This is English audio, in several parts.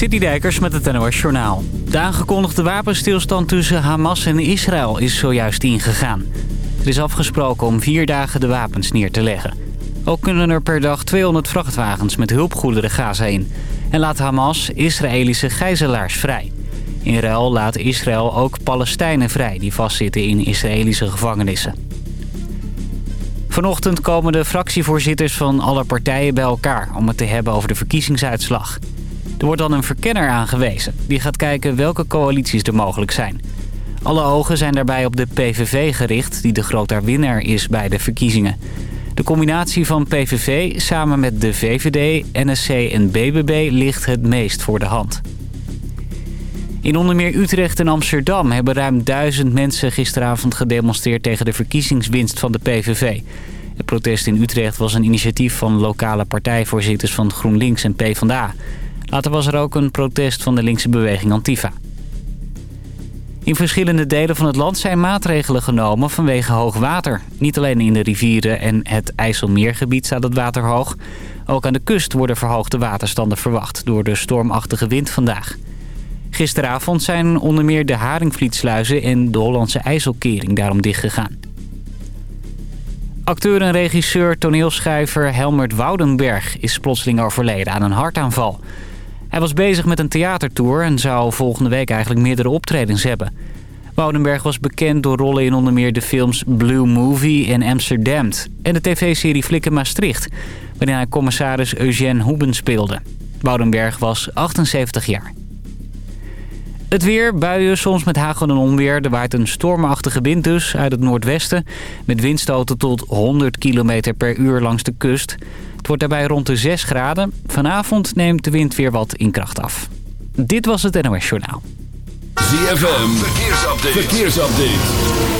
Citydijkers met het NOS Journaal. De aangekondigde wapenstilstand tussen Hamas en Israël is zojuist ingegaan. Er is afgesproken om vier dagen de wapens neer te leggen. Ook kunnen er per dag 200 vrachtwagens met hulpgoederen Gaza in. En laat Hamas Israëlische gijzelaars vrij. In ruil laat Israël ook Palestijnen vrij die vastzitten in Israëlische gevangenissen. Vanochtend komen de fractievoorzitters van alle partijen bij elkaar... om het te hebben over de verkiezingsuitslag. Er wordt dan een verkenner aangewezen. Die gaat kijken welke coalities er mogelijk zijn. Alle ogen zijn daarbij op de PVV gericht... die de grote winnaar is bij de verkiezingen. De combinatie van PVV samen met de VVD, NSC en BBB ligt het meest voor de hand. In onder meer Utrecht en Amsterdam hebben ruim duizend mensen gisteravond gedemonstreerd tegen de verkiezingswinst van de PVV. Het protest in Utrecht was een initiatief van lokale partijvoorzitters van GroenLinks en PvdA. Later was er ook een protest van de linkse beweging Antifa. In verschillende delen van het land zijn maatregelen genomen vanwege hoog water. Niet alleen in de rivieren en het IJsselmeergebied staat het water hoog. Ook aan de kust worden verhoogde waterstanden verwacht door de stormachtige wind vandaag. Gisteravond zijn onder meer de Haringvlietsluizen en de Hollandse IJsselkering daarom dichtgegaan. Acteur en regisseur toneelschrijver Helmert Woudenberg is plotseling overleden aan een hartaanval. Hij was bezig met een theatertour en zou volgende week eigenlijk meerdere optredens hebben. Woudenberg was bekend door rollen in onder meer de films Blue Movie en Amsterdam... en de tv-serie Flikken Maastricht, waarin hij commissaris Eugène Hoeben speelde. Woudenberg was 78 jaar. Het weer, buien, soms met hagel en onweer. Er waait een stormachtige wind dus uit het noordwesten... met windstoten tot 100 km per uur langs de kust. Het wordt daarbij rond de 6 graden. Vanavond neemt de wind weer wat in kracht af. Dit was het NOS Journaal. ZFM, verkeersupdate.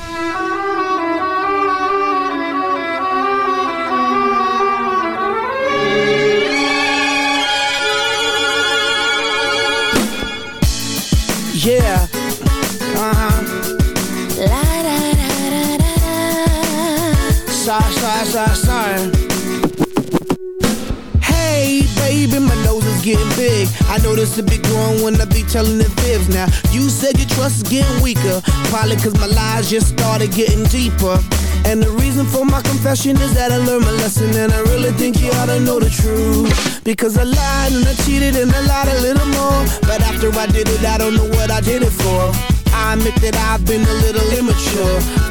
Hey, baby, my nose is getting big. I know this a bit growing when I be telling the fibs. Now, you said your trust is getting weaker. Probably cause my lies just started getting deeper. And the reason for my confession is that I learned my lesson And I really think you ought to know the truth Because I lied and I cheated and I lied a little more But after I did it, I don't know what I did it for I admit that I've been a little immature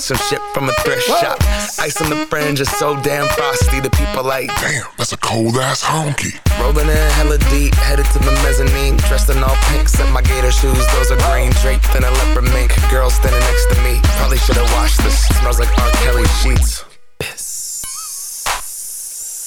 Some shit from a thrift shop. Ice on the fringe is so damn frosty. The people like, Damn, that's a cold ass honky. rolling in hella deep, headed to the mezzanine. Dressed in all pink, set my gator shoes. Those are green, draped in a leopard mink. Girl standing next to me. Probably should've washed this. Smells like R. Kelly sheets.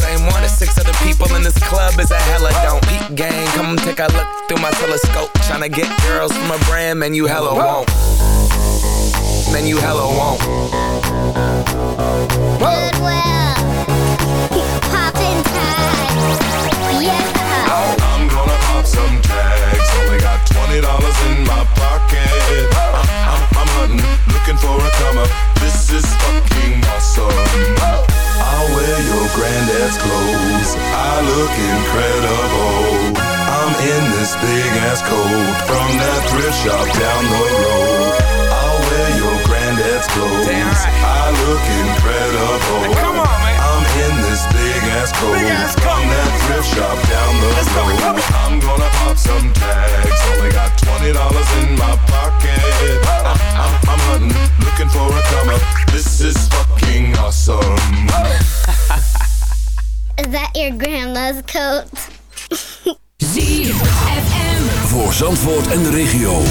same one as six other people in this club is a hella don't. Peep gang, come take a look through my telescope. Tryna get girls from a brand, man, you hella won't. Man, you hella won't. Goodwill. Poppin' tags. Yeah. I'm gonna pop some tags. Only got twenty dollars in my pocket. Shop down the road. I'll wear your granddad's clothes. Right. I look incredible. Come on, man. I'm in this big ass coat Big ass coat. that thrift shop down the Let's road. come on. I'm gonna pop some tags. Only got twenty dollars in my pocket. I'm, I'm, I'm hunting, looking for a come up. This is fucking awesome. Is that your grandma's coat? Voor Zandvoort en de regio.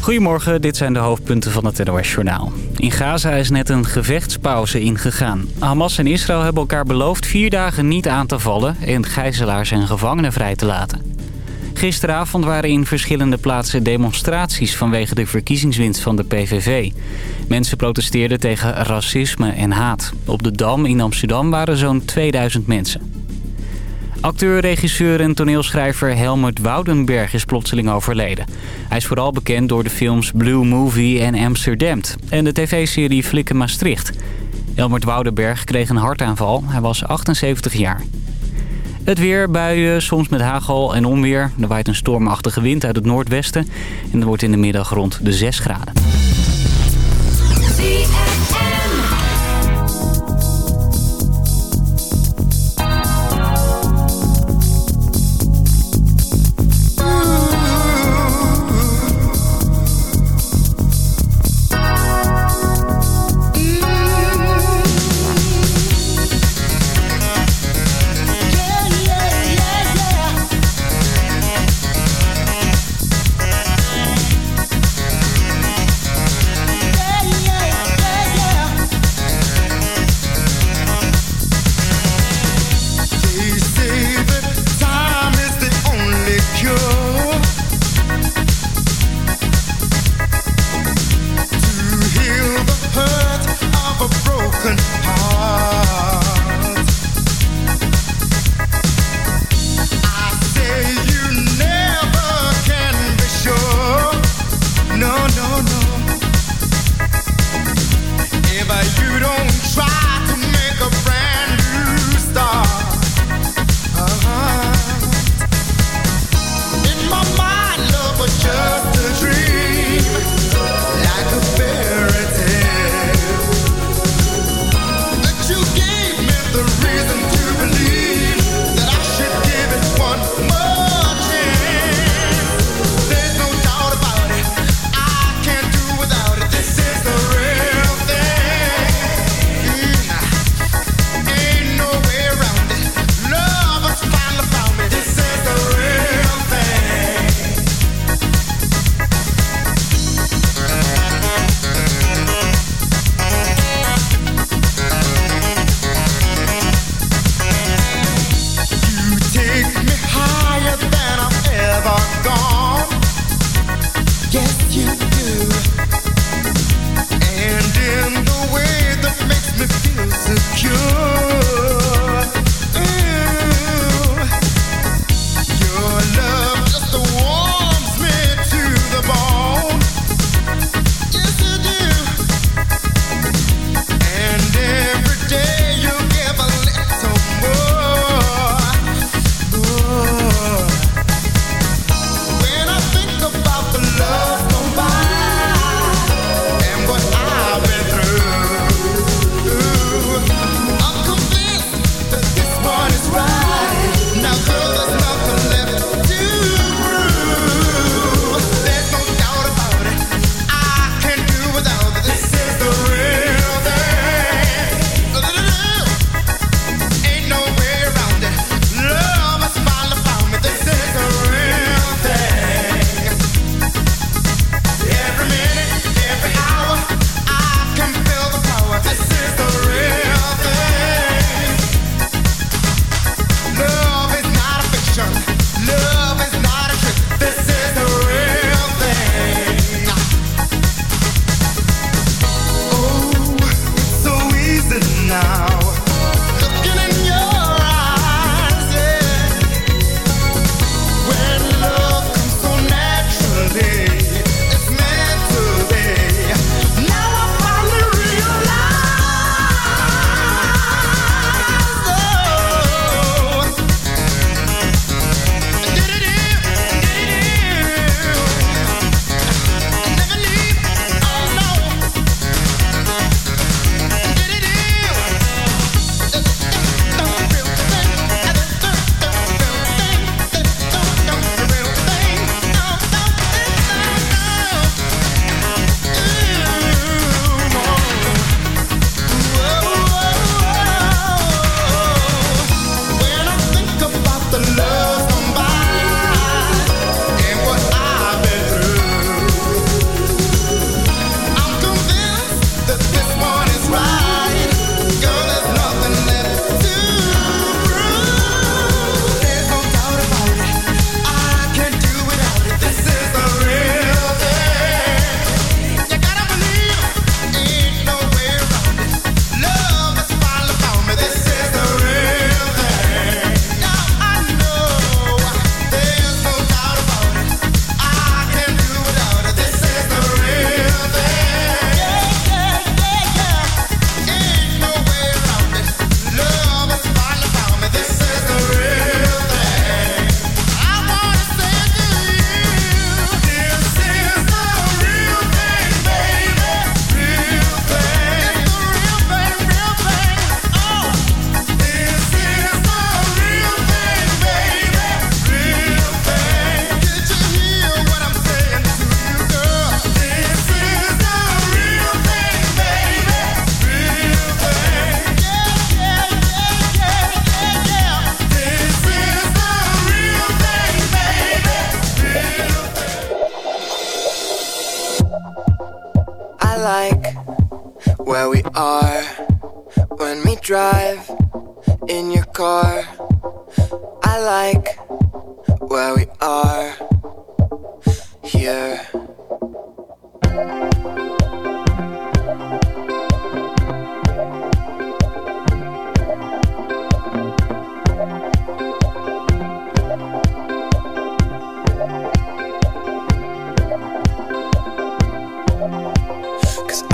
Goedemorgen, dit zijn de hoofdpunten van het NOS-journaal. In Gaza is net een gevechtspauze ingegaan. Hamas en Israël hebben elkaar beloofd vier dagen niet aan te vallen... en gijzelaars en gevangenen vrij te laten. Gisteravond waren in verschillende plaatsen demonstraties... vanwege de verkiezingswinst van de PVV. Mensen protesteerden tegen racisme en haat. Op de Dam in Amsterdam waren zo'n 2000 mensen. Acteur, regisseur en toneelschrijver Helmut Woudenberg is plotseling overleden. Hij is vooral bekend door de films Blue Movie en Amsterdam en de tv-serie Flikken Maastricht. Helmut Woudenberg kreeg een hartaanval. Hij was 78 jaar. Het weer, buien, soms met hagel en onweer. Er waait een stormachtige wind uit het noordwesten. En het wordt in de middag rond de 6 graden.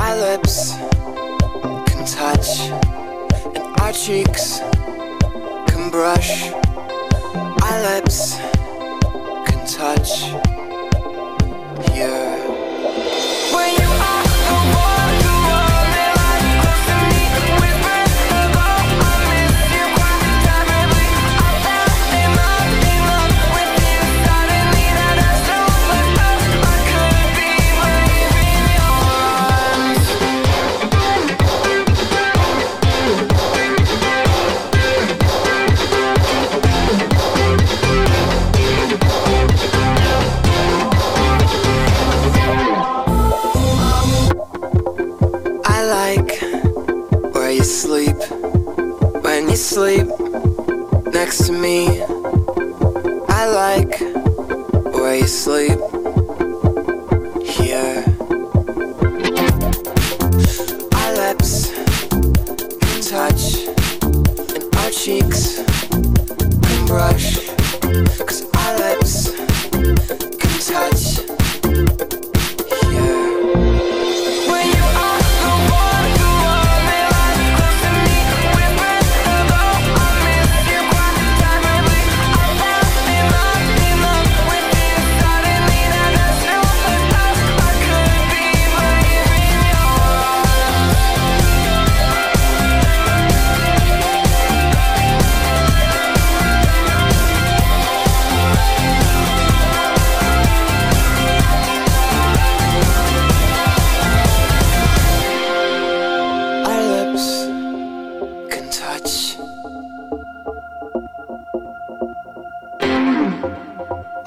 Our lips can touch, and our cheeks can brush. Our lips can touch here. sleep next to me. I like where you sleep.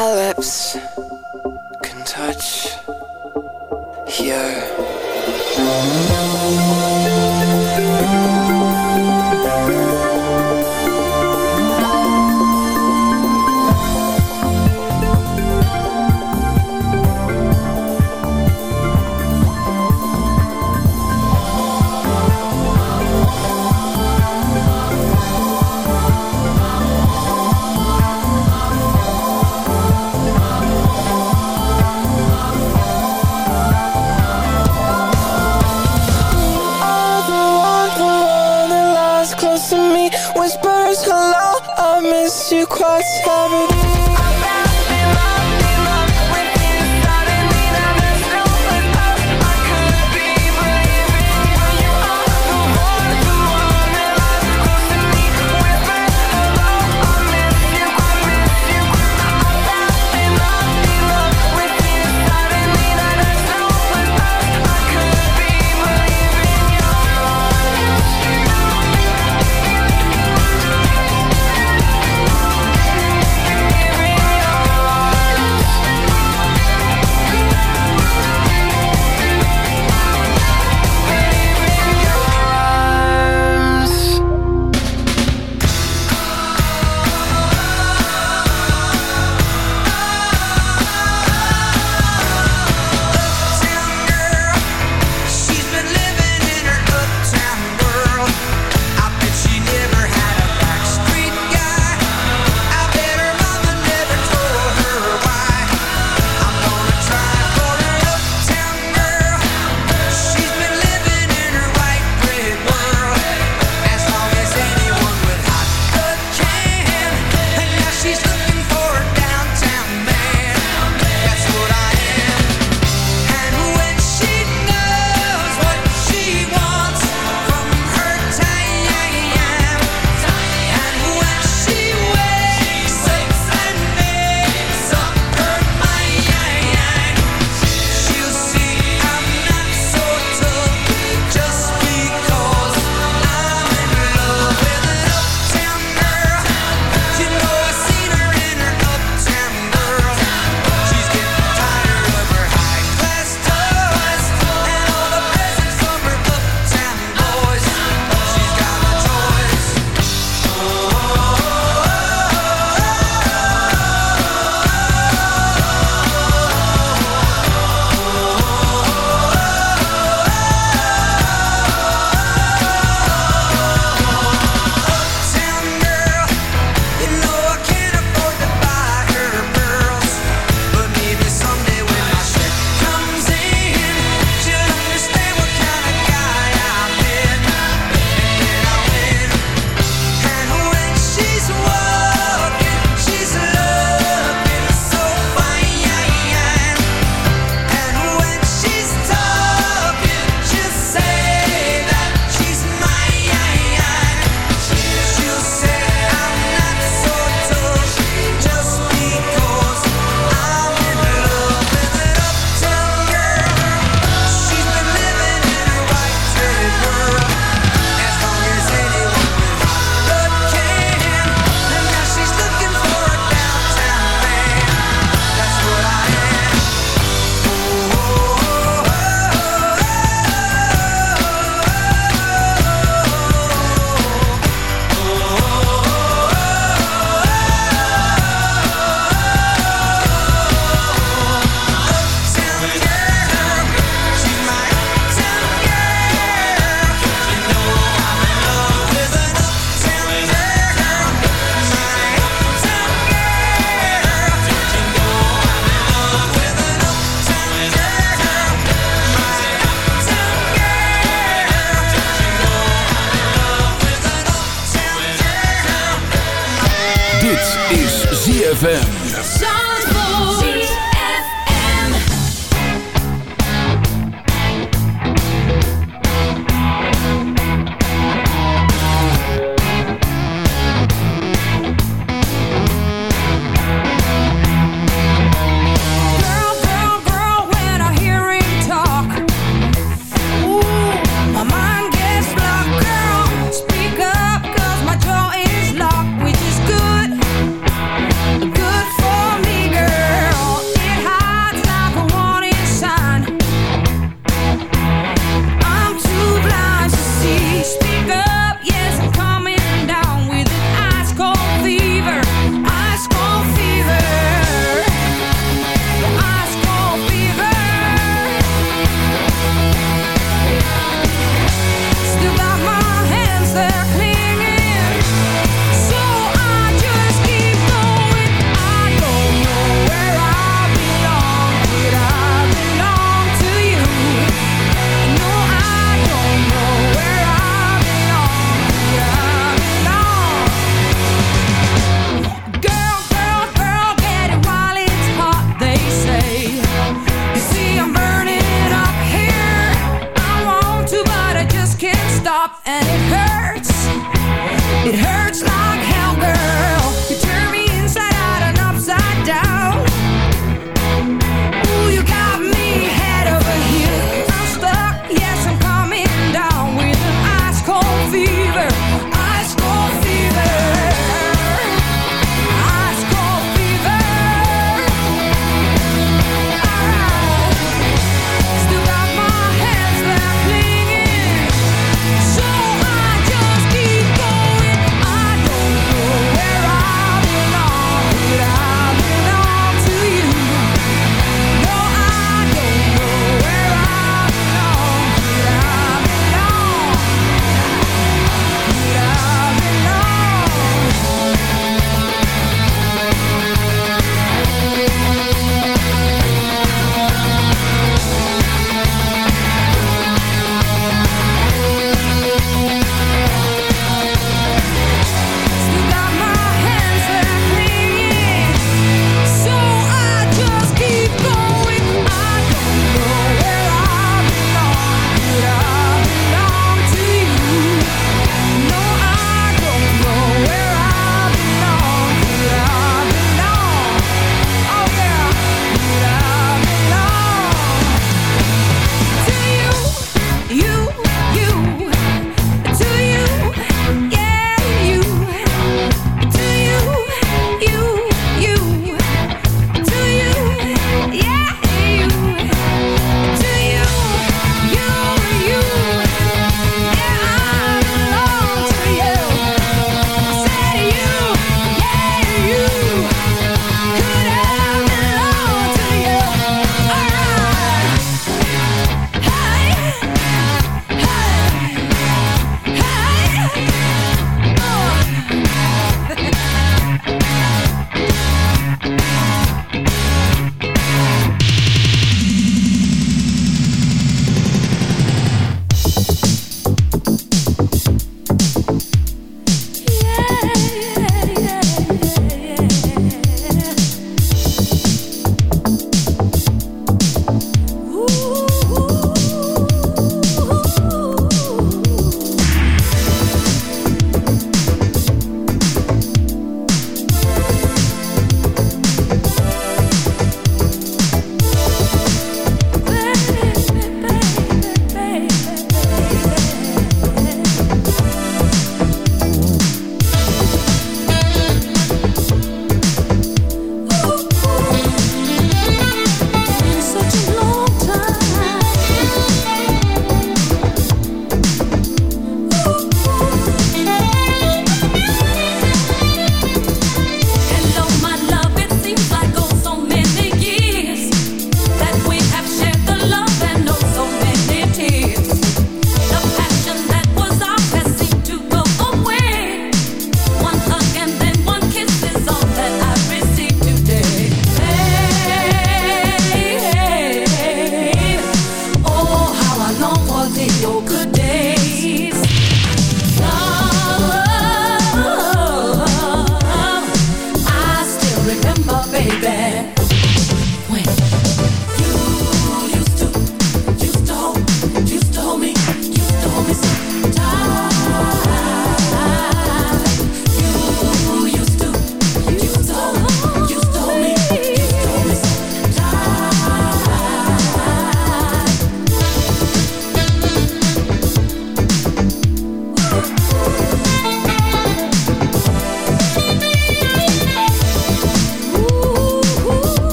our lips can touch here.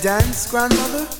Dance, Grandmother?